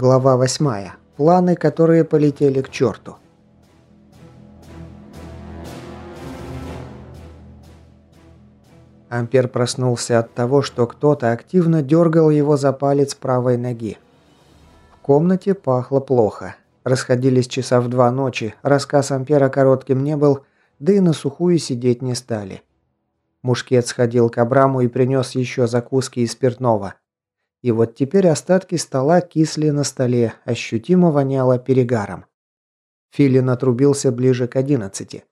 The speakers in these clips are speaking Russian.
Глава 8. Планы, которые полетели к черту. Ампер проснулся от того, что кто-то активно дергал его за палец правой ноги. В комнате пахло плохо. Расходились часа в два ночи, рассказ Ампера коротким не был, да и на сухую сидеть не стали. Мушкет сходил к Абраму и принес еще закуски и спиртного. И вот теперь остатки стола кисли на столе, ощутимо воняло перегаром. Филин отрубился ближе к одиннадцати.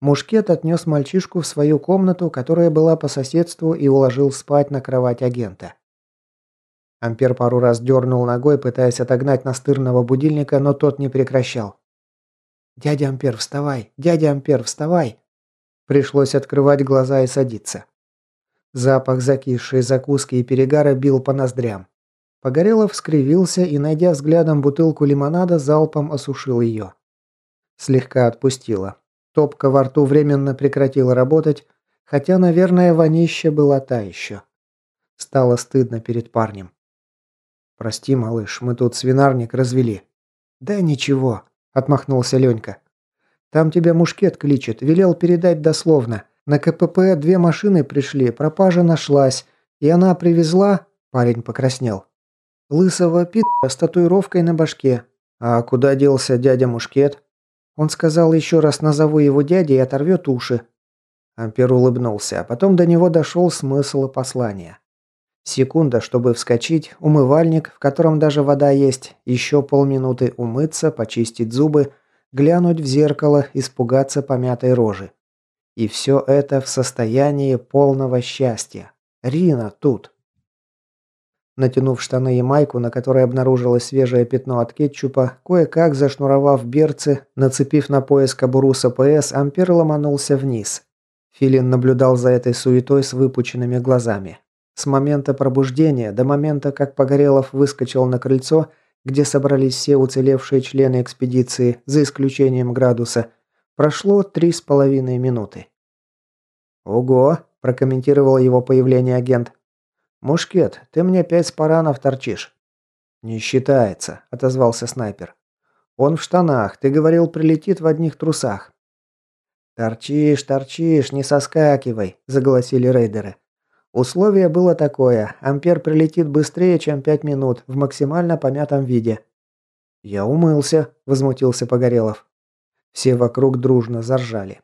Мушкет отнес мальчишку в свою комнату, которая была по соседству, и уложил спать на кровать агента. Ампер пару раз дернул ногой, пытаясь отогнать настырного будильника, но тот не прекращал. «Дядя Ампер, вставай! Дядя Ампер, вставай!» Пришлось открывать глаза и садиться. Запах закисшей закуски и перегара бил по ноздрям. Погорелов скривился и, найдя взглядом бутылку лимонада, залпом осушил ее. Слегка отпустило. Топка во рту временно прекратила работать, хотя, наверное, вонища была та еще. Стало стыдно перед парнем. «Прости, малыш, мы тут свинарник развели». «Да ничего», — отмахнулся Ленька. «Там тебя мушкет кличет, велел передать дословно. На КПП две машины пришли, пропажа нашлась, и она привезла...» Парень покраснел. «Лысого пи***а с татуировкой на башке. А куда делся дядя Мушкет?» Он сказал, еще раз назову его дядей и оторвет уши. Ампер улыбнулся, а потом до него дошел смысл послания. Секунда, чтобы вскочить, умывальник, в котором даже вода есть, еще полминуты умыться, почистить зубы, глянуть в зеркало, испугаться помятой рожи. И все это в состоянии полного счастья. Рина тут. Натянув штаны и майку, на которой обнаружилось свежее пятно от кетчупа, кое-как зашнуровав берцы, нацепив на пояс кобуру с АПС, Ампер ломанулся вниз. Филин наблюдал за этой суетой с выпученными глазами. С момента пробуждения до момента, как Погорелов выскочил на крыльцо, где собрались все уцелевшие члены экспедиции, за исключением градуса, Прошло три с половиной минуты. «Ого!» – прокомментировал его появление агент. «Мушкет, ты мне пять спаранов торчишь». «Не считается», – отозвался снайпер. «Он в штанах, ты говорил, прилетит в одних трусах». «Торчишь, торчишь, не соскакивай», – заголосили рейдеры. Условие было такое. Ампер прилетит быстрее, чем пять минут, в максимально помятом виде. «Я умылся», – возмутился Погорелов. Все вокруг дружно заржали.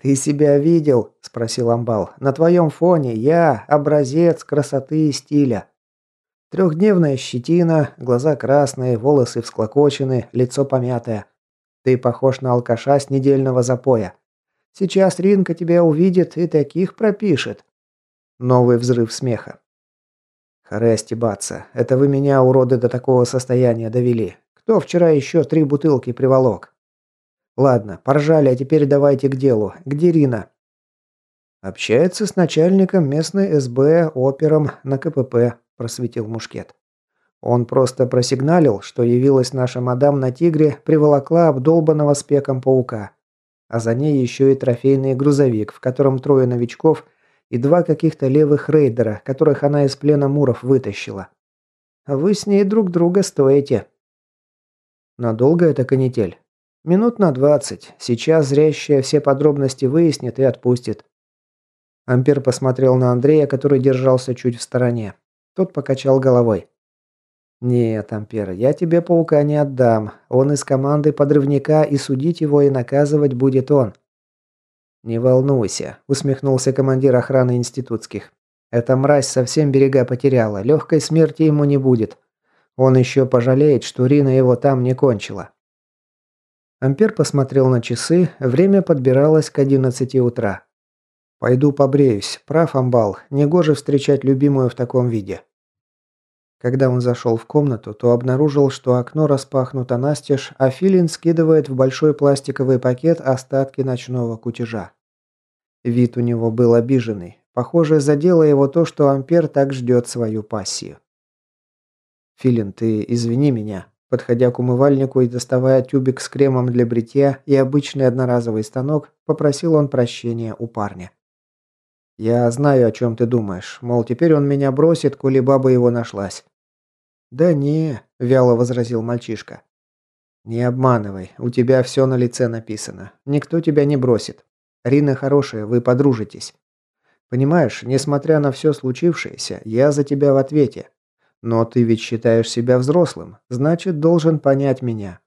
«Ты себя видел?» – спросил Амбал. «На твоем фоне я – образец красоты и стиля. Трехдневная щетина, глаза красные, волосы всклокочены, лицо помятое. Ты похож на алкаша с недельного запоя. Сейчас Ринка тебя увидит и таких пропишет». Новый взрыв смеха. «Харе стебаться. Это вы меня, уроды, до такого состояния довели. Кто вчера еще три бутылки приволок?» Ладно, поржали, а теперь давайте к делу. Где Рина? Общается с начальником местной СБ, опером на КПП, просветил Мушкет. Он просто просигналил, что явилась наша мадам на тигре, приволокла обдолбанного спеком паука. А за ней еще и трофейный грузовик, в котором трое новичков и два каких-то левых рейдера, которых она из плена муров вытащила. Вы с ней друг друга стоите. Надолго эта канитель? Минут на двадцать. Сейчас зрящая все подробности выяснит и отпустит. Ампер посмотрел на Андрея, который держался чуть в стороне. Тот покачал головой. «Нет, Ампер, я тебе паука не отдам. Он из команды подрывника, и судить его и наказывать будет он». «Не волнуйся», – усмехнулся командир охраны институтских. «Эта мразь совсем берега потеряла. Легкой смерти ему не будет. Он еще пожалеет, что Рина его там не кончила». Ампер посмотрел на часы, время подбиралось к 11 утра. «Пойду побреюсь. Прав, Амбал. Негоже встречать любимую в таком виде». Когда он зашел в комнату, то обнаружил, что окно распахнуто настежь, а Филин скидывает в большой пластиковый пакет остатки ночного кутежа. Вид у него был обиженный. Похоже, задело его то, что Ампер так ждет свою пассию. «Филин, ты извини меня», Подходя к умывальнику и доставая тюбик с кремом для бритья и обычный одноразовый станок, попросил он прощения у парня. «Я знаю, о чем ты думаешь. Мол, теперь он меня бросит, коли баба его нашлась». «Да не», – вяло возразил мальчишка. «Не обманывай, у тебя все на лице написано. Никто тебя не бросит. Рина хорошая, вы подружитесь. Понимаешь, несмотря на все случившееся, я за тебя в ответе. Но ты ведь считаешь себя взрослым, значит, должен понять меня.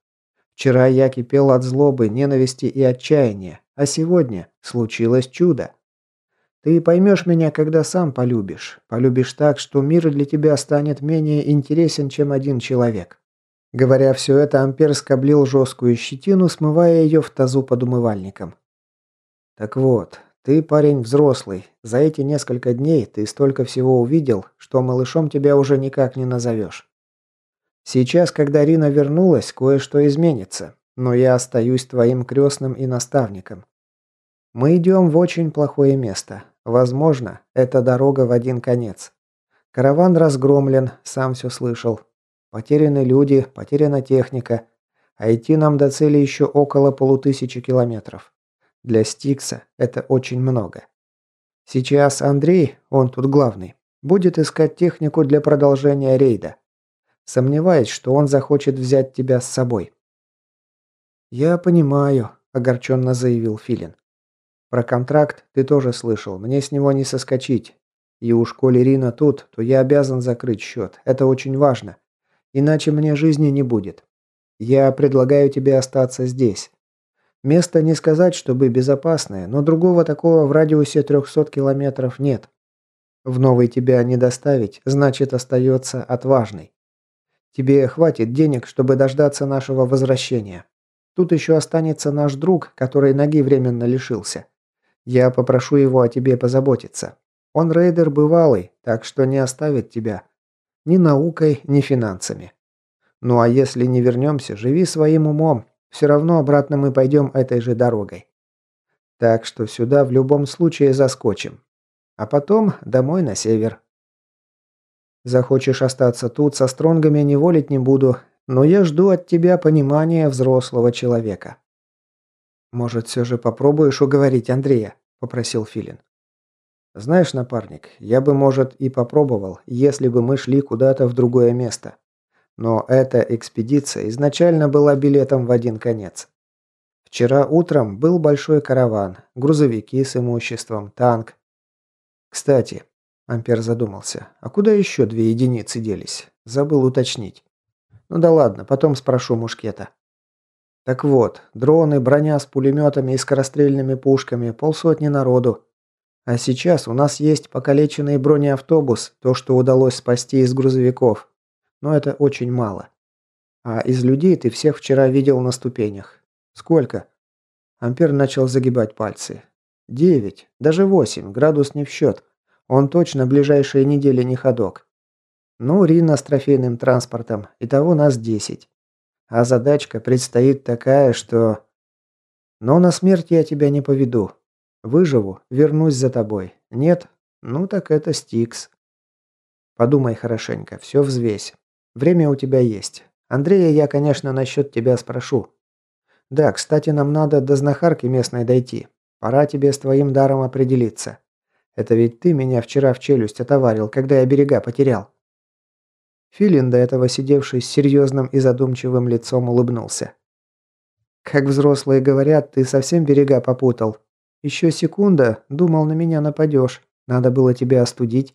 Вчера я кипел от злобы, ненависти и отчаяния, а сегодня случилось чудо. Ты поймешь меня, когда сам полюбишь. Полюбишь так, что мир для тебя станет менее интересен, чем один человек. Говоря все это, Ампер скоблил жесткую щетину, смывая ее в тазу под умывальником. Так вот, ты парень взрослый. За эти несколько дней ты столько всего увидел, что малышом тебя уже никак не назовешь. Сейчас, когда Рина вернулась, кое-что изменится, но я остаюсь твоим крестным и наставником. Мы идем в очень плохое место. Возможно, это дорога в один конец. Караван разгромлен, сам все слышал. Потеряны люди, потеряна техника. А идти нам до цели еще около полутысячи километров. Для Стикса это очень много. Сейчас Андрей, он тут главный, будет искать технику для продолжения рейда. Сомневаюсь, что он захочет взять тебя с собой. «Я понимаю», – огорченно заявил Филин. «Про контракт ты тоже слышал, мне с него не соскочить. И уж коли Рина тут, то я обязан закрыть счет, это очень важно. Иначе мне жизни не будет. Я предлагаю тебе остаться здесь. Место не сказать, чтобы безопасное, но другого такого в радиусе 300 километров нет. В новый тебя не доставить, значит остается отважный. Тебе хватит денег, чтобы дождаться нашего возвращения. Тут еще останется наш друг, который ноги временно лишился. Я попрошу его о тебе позаботиться. Он рейдер бывалый, так что не оставит тебя. Ни наукой, ни финансами. Ну а если не вернемся, живи своим умом. Все равно обратно мы пойдем этой же дорогой. Так что сюда в любом случае заскочим. А потом домой на север. Захочешь остаться тут, со стронгами не волить не буду, но я жду от тебя понимания взрослого человека. Может, все же попробуешь уговорить Андрея, попросил Филин. Знаешь, напарник, я бы, может, и попробовал, если бы мы шли куда-то в другое место. Но эта экспедиция изначально была билетом в один конец. Вчера утром был большой караван, грузовики с имуществом, танк. Кстати, Ампер задумался, а куда еще две единицы делись? Забыл уточнить. Ну да ладно, потом спрошу мушкета. Так вот, дроны, броня с пулеметами и скорострельными пушками, полсотни народу. А сейчас у нас есть покалеченный бронеавтобус, то, что удалось спасти из грузовиков. Но это очень мало. А из людей ты всех вчера видел на ступенях. Сколько? Ампер начал загибать пальцы. Девять, даже восемь, градус не в счет. Он точно ближайшие недели не ходок. Ну, Рина с трофейным транспортом, итого нас десять. А задачка предстоит такая, что... Но на смерть я тебя не поведу. Выживу, вернусь за тобой. Нет? Ну так это Стикс. Подумай хорошенько, все взвесь. Время у тебя есть. Андрея я, конечно, насчет тебя спрошу. Да, кстати, нам надо до знахарки местной дойти. Пора тебе с твоим даром определиться. Это ведь ты меня вчера в челюсть отоварил, когда я берега потерял. Филин, до этого сидевший с серьезным и задумчивым лицом, улыбнулся. «Как взрослые говорят, ты совсем берега попутал. Еще секунда, думал, на меня нападешь. Надо было тебя остудить.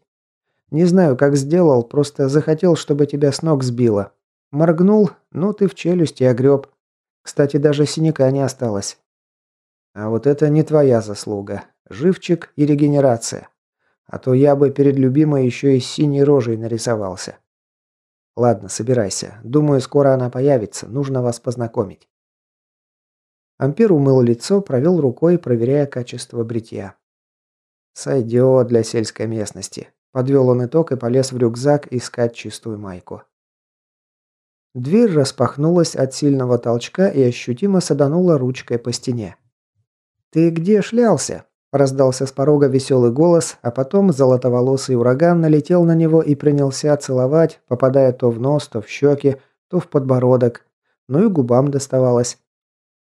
Не знаю, как сделал, просто захотел, чтобы тебя с ног сбило. Моргнул, ну ты в челюсти огреб. Кстати, даже синяка не осталось. А вот это не твоя заслуга. Живчик и регенерация. А то я бы перед любимой еще и синей рожей нарисовался. Ладно, собирайся. Думаю, скоро она появится. Нужно вас познакомить. Ампер умыл лицо, провел рукой, проверяя качество бритья. «Сойдет для сельской местности», – подвел он итог и полез в рюкзак искать чистую майку. Дверь распахнулась от сильного толчка и ощутимо саданула ручкой по стене. «Ты где шлялся?» – раздался с порога веселый голос, а потом золотоволосый ураган налетел на него и принялся целовать, попадая то в нос, то в щеки, то в подбородок. Ну и губам доставалось.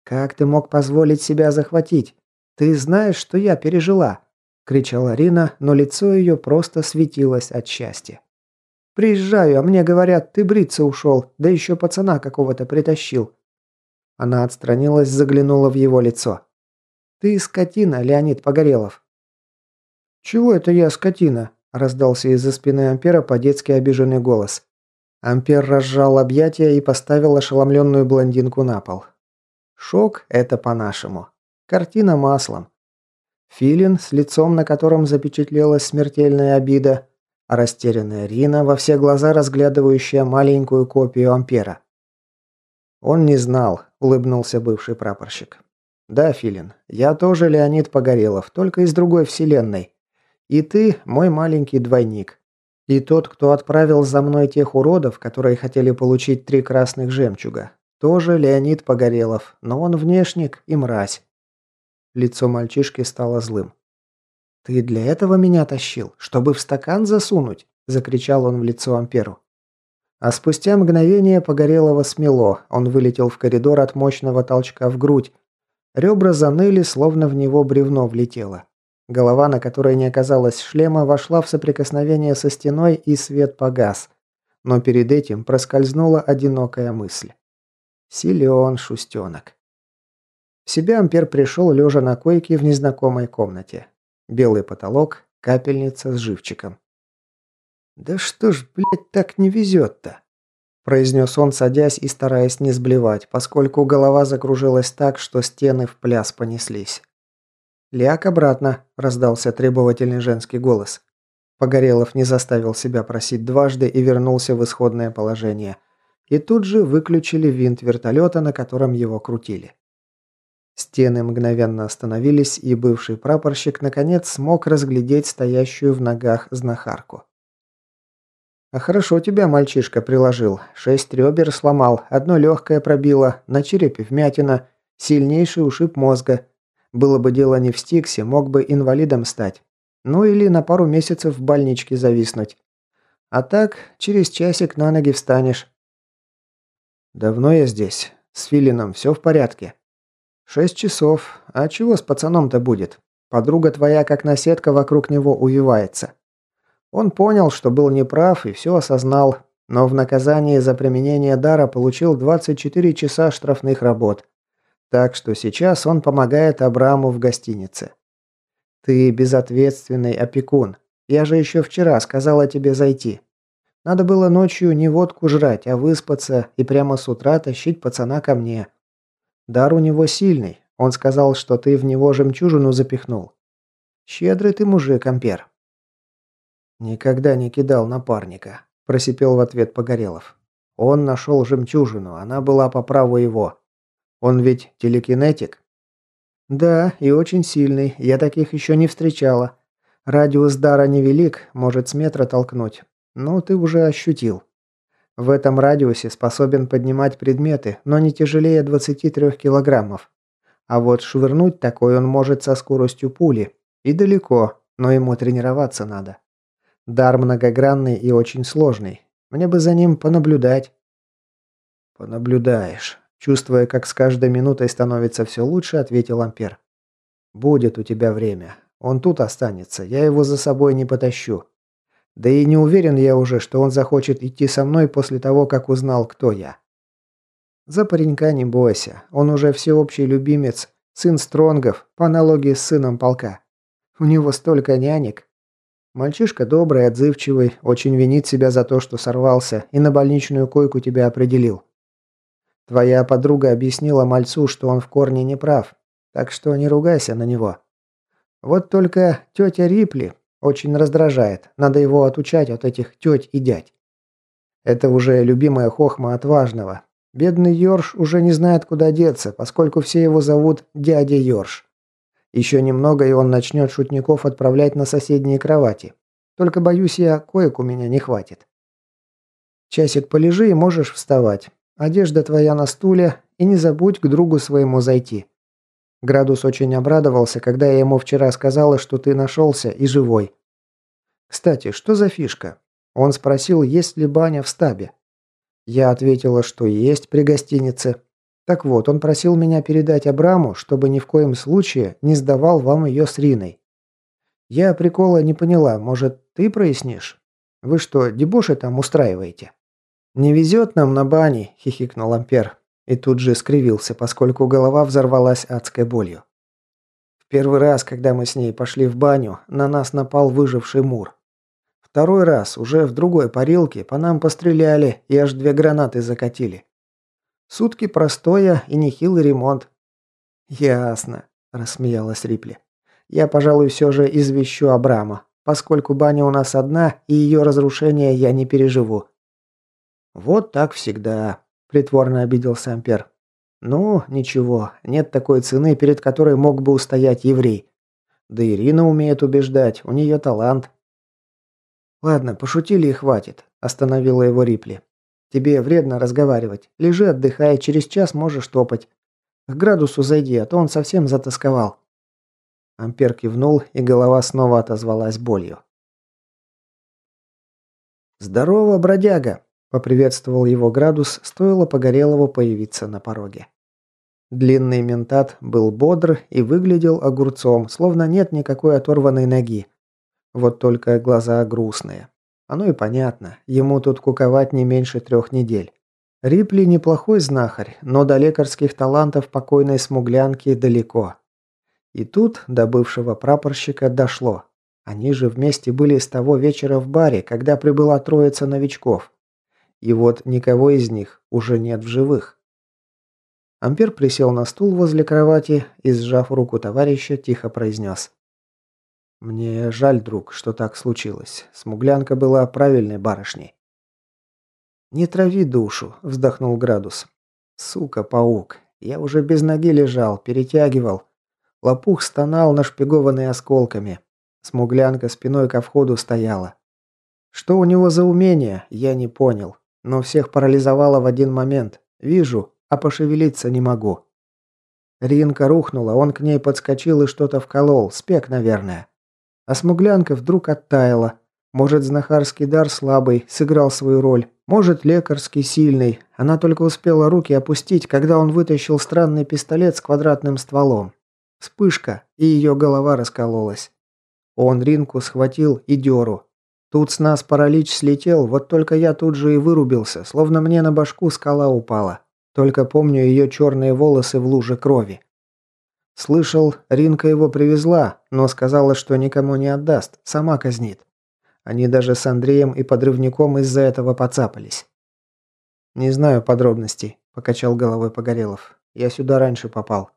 «Как ты мог позволить себя захватить? Ты знаешь, что я пережила?» – кричала Рина, но лицо ее просто светилось от счастья. Приезжаю, а мне говорят, ты бриться ушел, да еще пацана какого-то притащил». Она отстранилась, заглянула в его лицо. «Ты скотина, Леонид Погорелов». «Чего это я скотина?» – раздался из-за спины Ампера по-детски обиженный голос. Ампер разжал объятия и поставил ошеломленную блондинку на пол. Шок – это по-нашему. Картина маслом. Филин, с лицом, на котором запечатлелась смертельная обида, а растерянная Рина, во все глаза разглядывающая маленькую копию Ампера. «Он не знал», – улыбнулся бывший прапорщик. «Да, Филин, я тоже Леонид Погорелов, только из другой вселенной. И ты мой маленький двойник. И тот, кто отправил за мной тех уродов, которые хотели получить три красных жемчуга, тоже Леонид Погорелов, но он внешник и мразь». Лицо мальчишки стало злым. «Ты для этого меня тащил? Чтобы в стакан засунуть?» – закричал он в лицо Амперу. А спустя мгновение Погорелого смело, он вылетел в коридор от мощного толчка в грудь. Ребра заныли, словно в него бревно влетело. Голова, на которой не оказалось шлема, вошла в соприкосновение со стеной, и свет погас. Но перед этим проскользнула одинокая мысль. Силен шустенок. Себя Ампер пришел, лежа на койке в незнакомой комнате. Белый потолок, капельница с живчиком. «Да что ж, блядь, так не везет-то?» произнес он, садясь и стараясь не сблевать, поскольку голова закружилась так, что стены в пляс понеслись. «Ляг обратно», – раздался требовательный женский голос. Погорелов не заставил себя просить дважды и вернулся в исходное положение. И тут же выключили винт вертолета, на котором его крутили. Стены мгновенно остановились, и бывший прапорщик наконец смог разглядеть стоящую в ногах знахарку. «А хорошо тебя мальчишка приложил. Шесть ребер сломал, одно легкое пробило, на черепе вмятина, сильнейший ушиб мозга. Было бы дело не в стиксе, мог бы инвалидом стать. Ну или на пару месяцев в больничке зависнуть. А так, через часик на ноги встанешь». «Давно я здесь. С Филином все в порядке?» «Шесть часов. А чего с пацаном-то будет? Подруга твоя как наседка вокруг него увивается». Он понял, что был неправ и все осознал, но в наказании за применение дара получил 24 часа штрафных работ. Так что сейчас он помогает Абраму в гостинице. «Ты безответственный опекун. Я же еще вчера сказала тебе зайти. Надо было ночью не водку жрать, а выспаться и прямо с утра тащить пацана ко мне. Дар у него сильный. Он сказал, что ты в него жемчужину запихнул. Щедрый ты мужик, Ампер. Никогда не кидал напарника, просипел в ответ Погорелов. Он нашел жемчужину, она была по праву его. Он ведь телекинетик? Да, и очень сильный. Я таких еще не встречала. Радиус дара невелик, может с метра толкнуть. Но ты уже ощутил. В этом радиусе способен поднимать предметы, но не тяжелее 23 килограммов. А вот швырнуть такой он может со скоростью пули. И далеко, но ему тренироваться надо. Дар многогранный и очень сложный. Мне бы за ним понаблюдать. Понаблюдаешь. Чувствуя, как с каждой минутой становится все лучше, ответил Ампер. Будет у тебя время. Он тут останется. Я его за собой не потащу. Да и не уверен я уже, что он захочет идти со мной после того, как узнал, кто я. За паренька не бойся. Он уже всеобщий любимец, сын Стронгов, по аналогии с сыном полка. У него столько нянек. Мальчишка добрый, отзывчивый, очень винит себя за то, что сорвался и на больничную койку тебя определил. Твоя подруга объяснила мальцу, что он в корне не прав, так что не ругайся на него. Вот только тетя Рипли, очень раздражает. Надо его отучать от этих теть и дядь. Это уже любимая хохма отважного. Бедный Йорш уже не знает, куда деться, поскольку все его зовут дядя Йорш. Еще немного, и он начнет шутников отправлять на соседние кровати. Только, боюсь я, коек у меня не хватит. Часик полежи и можешь вставать. Одежда твоя на стуле, и не забудь к другу своему зайти. Градус очень обрадовался, когда я ему вчера сказала, что ты нашелся и живой. Кстати, что за фишка? Он спросил, есть ли баня в стабе. Я ответила, что есть при гостинице. Так вот, он просил меня передать Абраму, чтобы ни в коем случае не сдавал вам ее с Риной. Я прикола не поняла, может, ты прояснишь? Вы что, дебоши там устраиваете?» «Не везет нам на бане», – хихикнул Ампер. И тут же скривился, поскольку голова взорвалась адской болью. В первый раз, когда мы с ней пошли в баню, на нас напал выживший мур. Второй раз, уже в другой парилке, по нам постреляли и аж две гранаты закатили. Сутки простоя и нехилый ремонт. «Ясно», – рассмеялась Рипли. «Я, пожалуй, все же извещу Абрама, поскольку баня у нас одна, и ее разрушение я не переживу. «Вот так всегда», – притворно обиделся Ампер. «Ну, ничего, нет такой цены, перед которой мог бы устоять еврей. Да Ирина умеет убеждать, у нее талант». «Ладно, пошутили и хватит», – остановила его Рипли. «Тебе вредно разговаривать. Лежи, отдыхай, через час можешь топать. К градусу зайди, а то он совсем затасковал». Ампер кивнул, и голова снова отозвалась болью. «Здорово, бродяга!» Поприветствовал его градус, стоило Погорелову появиться на пороге. Длинный ментат был бодр и выглядел огурцом, словно нет никакой оторванной ноги. Вот только глаза грустные. Оно и понятно, ему тут куковать не меньше трех недель. Рипли неплохой знахарь, но до лекарских талантов покойной смуглянки далеко. И тут до бывшего прапорщика дошло. Они же вместе были с того вечера в баре, когда прибыла троица новичков. И вот никого из них уже нет в живых. Ампер присел на стул возле кровати и, сжав руку товарища, тихо произнес. «Мне жаль, друг, что так случилось. Смуглянка была правильной барышней». «Не трави душу», – вздохнул Градус. «Сука, паук. Я уже без ноги лежал, перетягивал. Лопух стонал, нашпигованный осколками. Смуглянка спиной ко входу стояла. Что у него за умение, я не понял. Но всех парализовало в один момент. Вижу, а пошевелиться не могу. Ринка рухнула, он к ней подскочил и что-то вколол, спек, наверное. А смуглянка вдруг оттаяла. Может, знахарский дар слабый, сыграл свою роль. Может, лекарский сильный. Она только успела руки опустить, когда он вытащил странный пистолет с квадратным стволом. Вспышка, и ее голова раскололась. Он Ринку схватил и дёру. Тут с нас паралич слетел, вот только я тут же и вырубился, словно мне на башку скала упала. Только помню ее черные волосы в луже крови. Слышал, Ринка его привезла, но сказала, что никому не отдаст, сама казнит. Они даже с Андреем и подрывником из-за этого поцапались. «Не знаю подробностей», – покачал головой Погорелов. «Я сюда раньше попал».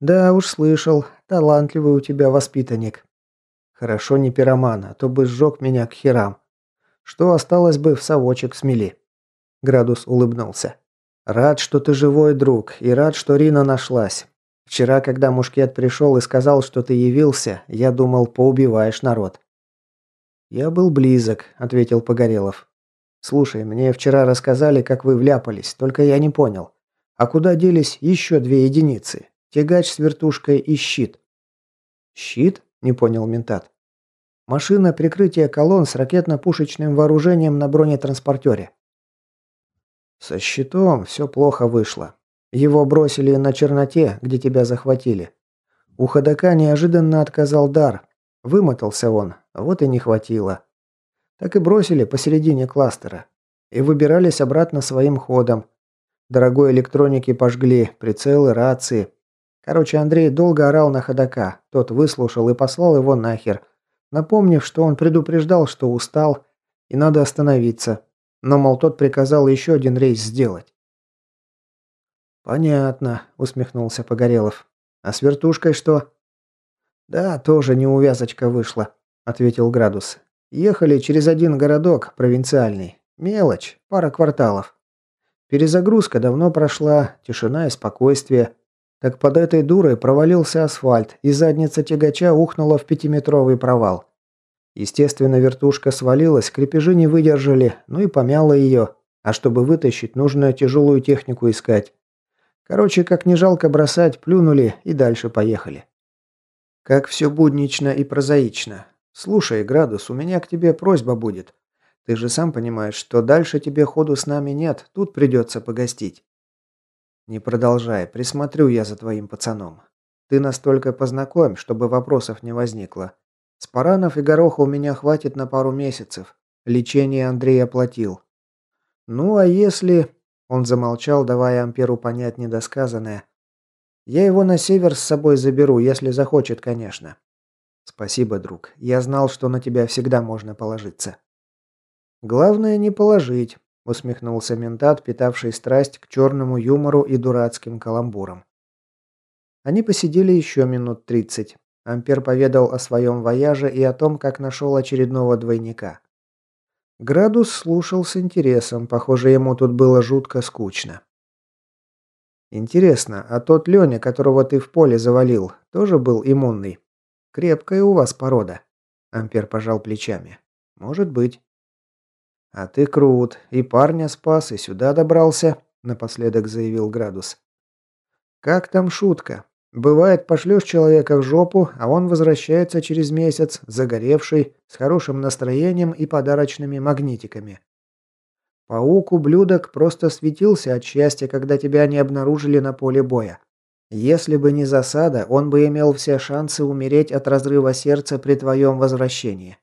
«Да уж слышал. Талантливый у тебя воспитанник. Хорошо не пироман, а то бы сжег меня к херам. Что осталось бы в совочек смели. Градус улыбнулся. Рад, что ты живой, друг, и рад, что Рина нашлась. Вчера, когда Мушкет пришел и сказал, что ты явился, я думал, поубиваешь народ. Я был близок, ответил Погорелов. Слушай, мне вчера рассказали, как вы вляпались, только я не понял. А куда делись еще две единицы? Тягач с вертушкой и щит. Щит? Не понял ментат. Машина прикрытия колонн с ракетно-пушечным вооружением на бронетранспортере. Со щитом все плохо вышло. Его бросили на черноте, где тебя захватили. У ходока неожиданно отказал дар. Вымотался он, вот и не хватило. Так и бросили посередине кластера. И выбирались обратно своим ходом. Дорогой электроники пожгли, прицелы, рации. Короче, Андрей долго орал на ходока. Тот выслушал и послал его нахер, напомнив, что он предупреждал, что устал и надо остановиться. Но, мол, тот приказал еще один рейс сделать. «Понятно», — усмехнулся Погорелов. «А с вертушкой что?» «Да, тоже неувязочка вышла», — ответил Градус. «Ехали через один городок, провинциальный. Мелочь, пара кварталов. Перезагрузка давно прошла, тишина и спокойствие. Так под этой дурой провалился асфальт, и задница тягача ухнула в пятиметровый провал. Естественно, вертушка свалилась, крепежи не выдержали, ну и помяла ее. А чтобы вытащить, нужно тяжелую технику искать. Короче, как не жалко бросать, плюнули и дальше поехали. Как все буднично и прозаично. Слушай, Градус, у меня к тебе просьба будет. Ты же сам понимаешь, что дальше тебе ходу с нами нет, тут придется погостить. «Не продолжай, присмотрю я за твоим пацаном. Ты настолько познакомь, чтобы вопросов не возникло. Спаранов и гороха у меня хватит на пару месяцев. Лечение Андрей оплатил. Ну а если... Он замолчал, давая Амперу понять недосказанное. Я его на север с собой заберу, если захочет, конечно. Спасибо, друг. Я знал, что на тебя всегда можно положиться. Главное не положить, усмехнулся ментат, питавший страсть к черному юмору и дурацким каламбурам. Они посидели еще минут тридцать. Ампер поведал о своем вояже и о том, как нашел очередного двойника. Градус слушал с интересом, похоже, ему тут было жутко скучно. «Интересно, а тот Леня, которого ты в поле завалил, тоже был иммунный? Крепкая у вас порода?» Ампер пожал плечами. «Может быть». «А ты крут, и парня спас, и сюда добрался», напоследок заявил Градус. «Как там шутка? Бывает, пошлешь человека в жопу, а он возвращается через месяц, загоревший, с хорошим настроением и подарочными магнитиками. Паук-ублюдок просто светился от счастья, когда тебя не обнаружили на поле боя. Если бы не засада, он бы имел все шансы умереть от разрыва сердца при твоем возвращении.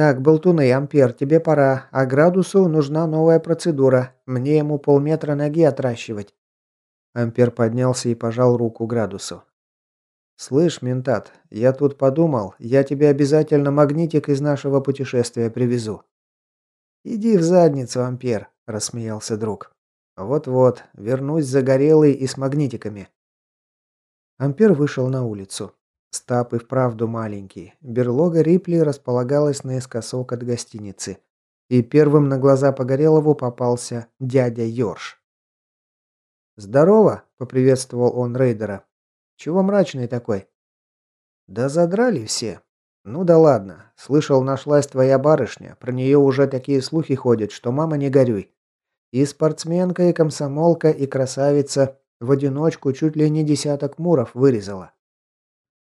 Так, болтуны, Ампер, тебе пора, а Градусу нужна новая процедура. Мне ему полметра ноги отращивать. Ампер поднялся и пожал руку Градусу. «Слышь, ментат, я тут подумал, я тебе обязательно магнитик из нашего путешествия привезу». «Иди в задницу, Ампер», – рассмеялся друг. «Вот-вот, вернусь загорелый и с магнитиками». Ампер вышел на улицу. Стап и вправду маленький. Берлога Рипли располагалась наискосок от гостиницы. И первым на глаза Погорелову попался дядя Йорш. «Здорово!» – поприветствовал он рейдера. «Чего мрачный такой?» «Да задрали все. Ну да ладно. Слышал, нашлась твоя барышня. Про нее уже такие слухи ходят, что мама не горюй. И спортсменка, и комсомолка, и красавица. В одиночку чуть ли не десяток муров вырезала».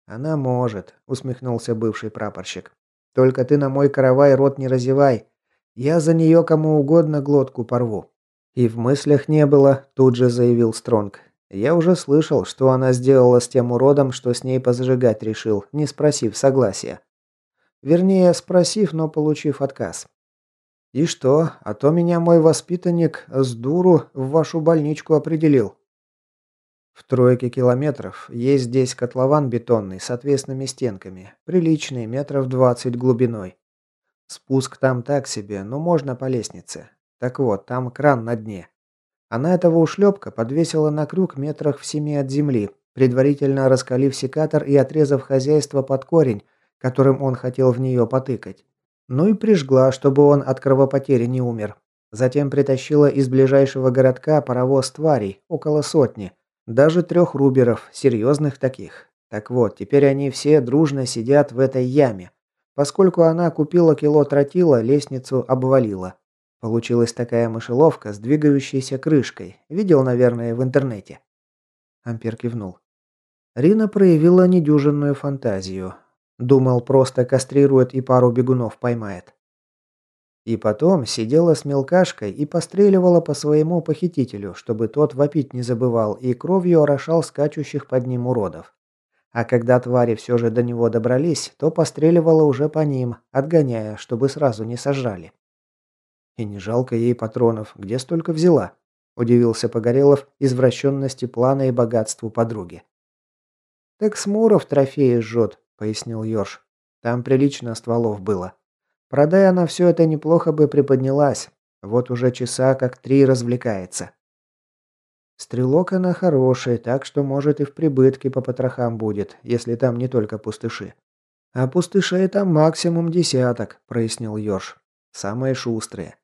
«Она может», – усмехнулся бывший прапорщик. «Только ты на мой каравай рот не разевай. Я за нее кому угодно глотку порву. «И в мыслях не было», – тут же заявил Стронг. «Я уже слышал, что она сделала с тем уродом, что с ней позажигать решил, не спросив согласия. Вернее, спросив, но получив отказ. И что, а то меня мой воспитанник с дуру в вашу больничку определил». В тройке километров есть здесь котлован бетонный с отвесными стенками, приличный, метров двадцать глубиной. Спуск там так себе, но можно по лестнице. Так вот, там кран на дне. Она этого ушлепка подвесила на крюк метрах в семи от земли, предварительно раскалив секатор и отрезав хозяйство под корень, которым он хотел в нее потыкать. Ну и прижгла, чтобы он от кровопотери не умер. Затем притащила из ближайшего городка паровоз тварей, около сотни. Даже трех руберов, серьезных таких. Так вот, теперь они все дружно сидят в этой яме. Поскольку она купила кило тротила, лестницу обвалила. Получилась такая мышеловка с двигающейся крышкой. Видел, наверное, в интернете. Ампер кивнул. Рина проявила недюжинную фантазию. Думал, просто кастрирует и пару бегунов поймает. И потом сидела с мелкашкой и постреливала по своему похитителю, чтобы тот вопить не забывал и кровью орошал скачущих под ним уродов. А когда твари все же до него добрались, то постреливала уже по ним, отгоняя, чтобы сразу не сожрали. И не жалко ей патронов. Где столько взяла? Удивился Погорелов извращенности плана и богатству подруги. «Так Смуров трофеи жжет», — пояснил Ёрш. «Там прилично стволов было. Продай она все это неплохо бы приподнялась. Вот уже часа как три развлекается». Стрелок она хороший, так что может и в прибытке по потрохам будет, если там не только пустыши. А пустышей там максимум десяток, прояснил Ёрш. Самые шустрые.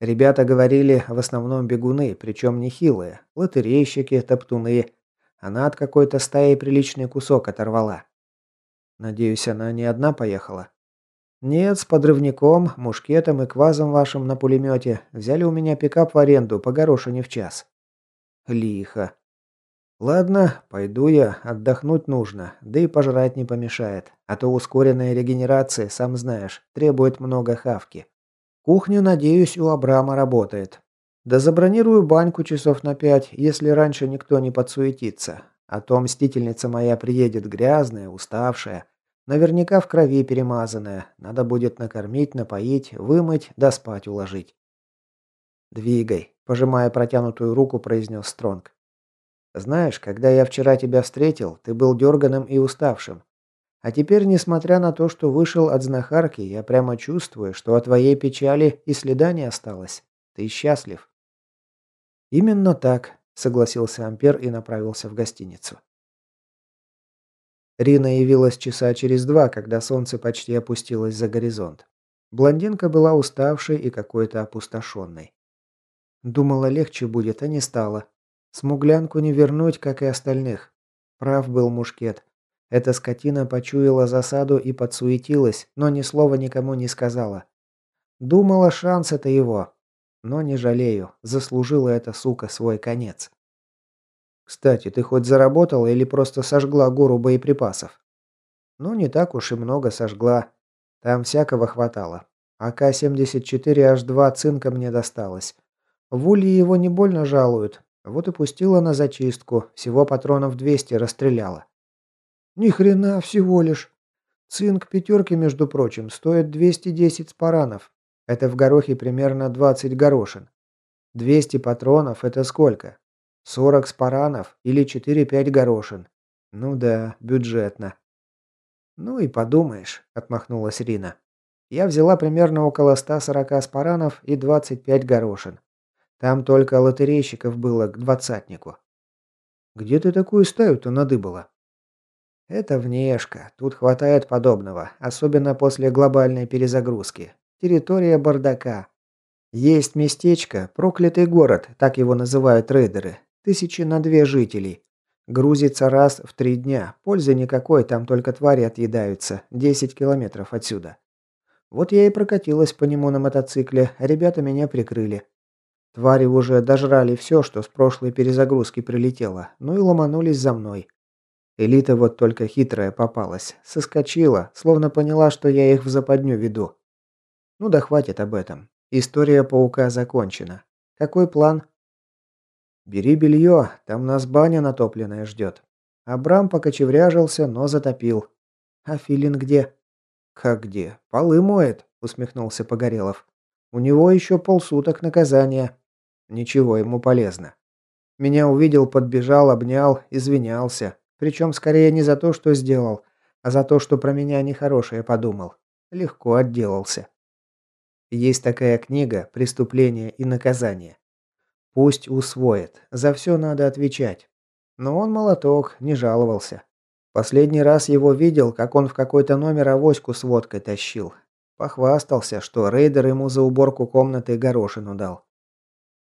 Ребята говорили, в основном бегуны, причем нехилые, лотерейщики, топтуны. Она от какой-то стаи приличный кусок оторвала. Надеюсь, она не одна поехала? Нет, с подрывником, мушкетом и квазом вашим на пулемете. Взяли у меня пикап в аренду, по горошине в час. Лихо. Ладно, пойду я, отдохнуть нужно, да и пожрать не помешает. А то ускоренная регенерация, сам знаешь, требует много хавки. Кухня, надеюсь, у Абрама работает. Да забронирую баньку часов на пять, если раньше никто не подсуетится. А то мстительница моя приедет грязная, уставшая. Наверняка в крови перемазанная. Надо будет накормить, напоить, вымыть, да спать уложить. «Двигай», – пожимая протянутую руку, произнес Стронг. «Знаешь, когда я вчера тебя встретил, ты был дерганым и уставшим. А теперь, несмотря на то, что вышел от знахарки, я прямо чувствую, что от твоей печали и следа не осталось. Ты счастлив». «Именно так», – согласился Ампер и направился в гостиницу. Рина явилась часа через два, когда солнце почти опустилось за горизонт. Блондинка была уставшей и какой-то опустошенной. Думала, легче будет, а не стало. Смуглянку не вернуть, как и остальных. Прав был мушкет. Эта скотина почуяла засаду и подсуетилась, но ни слова никому не сказала. Думала, шанс это его. Но не жалею, заслужила эта сука свой конец. Кстати, ты хоть заработала или просто сожгла гору боеприпасов? Ну, не так уж и много сожгла. Там всякого хватало. АК-74H2 цинка мне досталось. В Улье его не больно жалуют. Вот и пустила на зачистку. Всего патронов 200 расстреляла. Ни хрена, всего лишь. Цинк пятерки, между прочим, стоит 210 спаранов. Это в горохе примерно 20 горошин. 200 патронов – это сколько? 40 спаранов или 4-5 горошин. Ну да, бюджетно. Ну и подумаешь, отмахнулась Рина. Я взяла примерно около 140 спаранов и 25 горошин. Там только лотерейщиков было к двадцатнику. Где ты такую стаю-то надыбала? Это внешка. Тут хватает подобного, особенно после глобальной перезагрузки. Территория бардака. Есть местечко, проклятый город, так его называют рейдеры. Тысячи на две жителей. Грузится раз в три дня. Пользы никакой, там только твари отъедаются. Десять километров отсюда. Вот я и прокатилась по нему на мотоцикле, ребята меня прикрыли. Твари уже дожрали все, что с прошлой перезагрузки прилетело, ну и ломанулись за мной. Элита вот только хитрая попалась. Соскочила, словно поняла, что я их в западню веду. Ну да хватит об этом. История паука закончена. Какой план? Бери белье, там нас баня натопленная ждет. Абрам покочевряжился, но затопил. А Филин где? Как где? Полы моет, усмехнулся Погорелов. У него еще полсуток наказания. Ничего, ему полезно. Меня увидел, подбежал, обнял, извинялся. Причем скорее не за то, что сделал, а за то, что про меня нехорошее подумал. Легко отделался. Есть такая книга «Преступление и наказание». Пусть усвоит. За все надо отвечать. Но он молоток, не жаловался. Последний раз его видел, как он в какой-то номер авоську с водкой тащил. Похвастался, что рейдер ему за уборку комнаты горошину дал.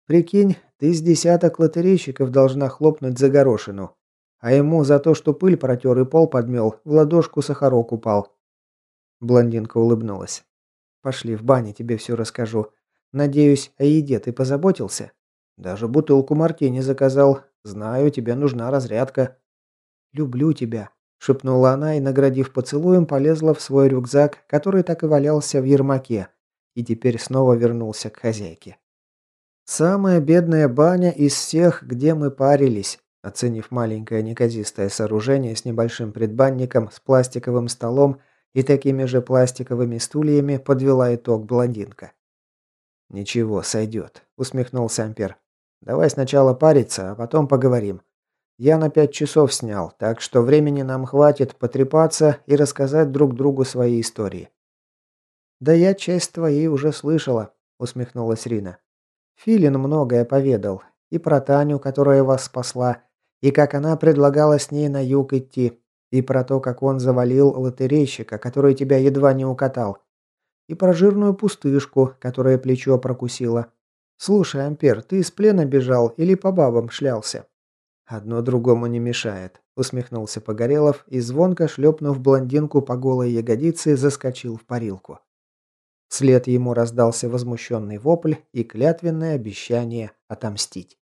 Прикинь, ты с десяток лотерейщиков должна хлопнуть за горошину. А ему за то, что пыль протер и пол подмел, в ладошку сахарок упал. Блондинка улыбнулась. Пошли в баню, тебе все расскажу. Надеюсь, о еде ты позаботился? Даже бутылку мартини заказал. Знаю, тебе нужна разрядка. Люблю тебя, шепнула она и, наградив поцелуем, полезла в свой рюкзак, который так и валялся в ермаке, и теперь снова вернулся к хозяйке. «Самая бедная баня из всех, где мы парились», оценив маленькое неказистое сооружение с небольшим предбанником, с пластиковым столом и такими же пластиковыми стульями, подвела итог блондинка. «Ничего, сойдет», — усмехнулся Ампер. «Давай сначала париться, а потом поговорим. Я на пять часов снял, так что времени нам хватит потрепаться и рассказать друг другу свои истории». «Да я часть твоей уже слышала», — усмехнулась Рина. Филин многое поведал. И про Таню, которая вас спасла, и как она предлагала с ней на юг идти, и про то, как он завалил лотерейщика, который тебя едва не укатал, и про жирную пустышку, которая плечо прокусила. Слушай, Ампер, ты из плена бежал или по бабам шлялся? Одно другому не мешает, усмехнулся Погорелов и звонко шлепнув блондинку по голой ягодице, заскочил в парилку. Вслед ему раздался возмущенный вопль и клятвенное обещание отомстить.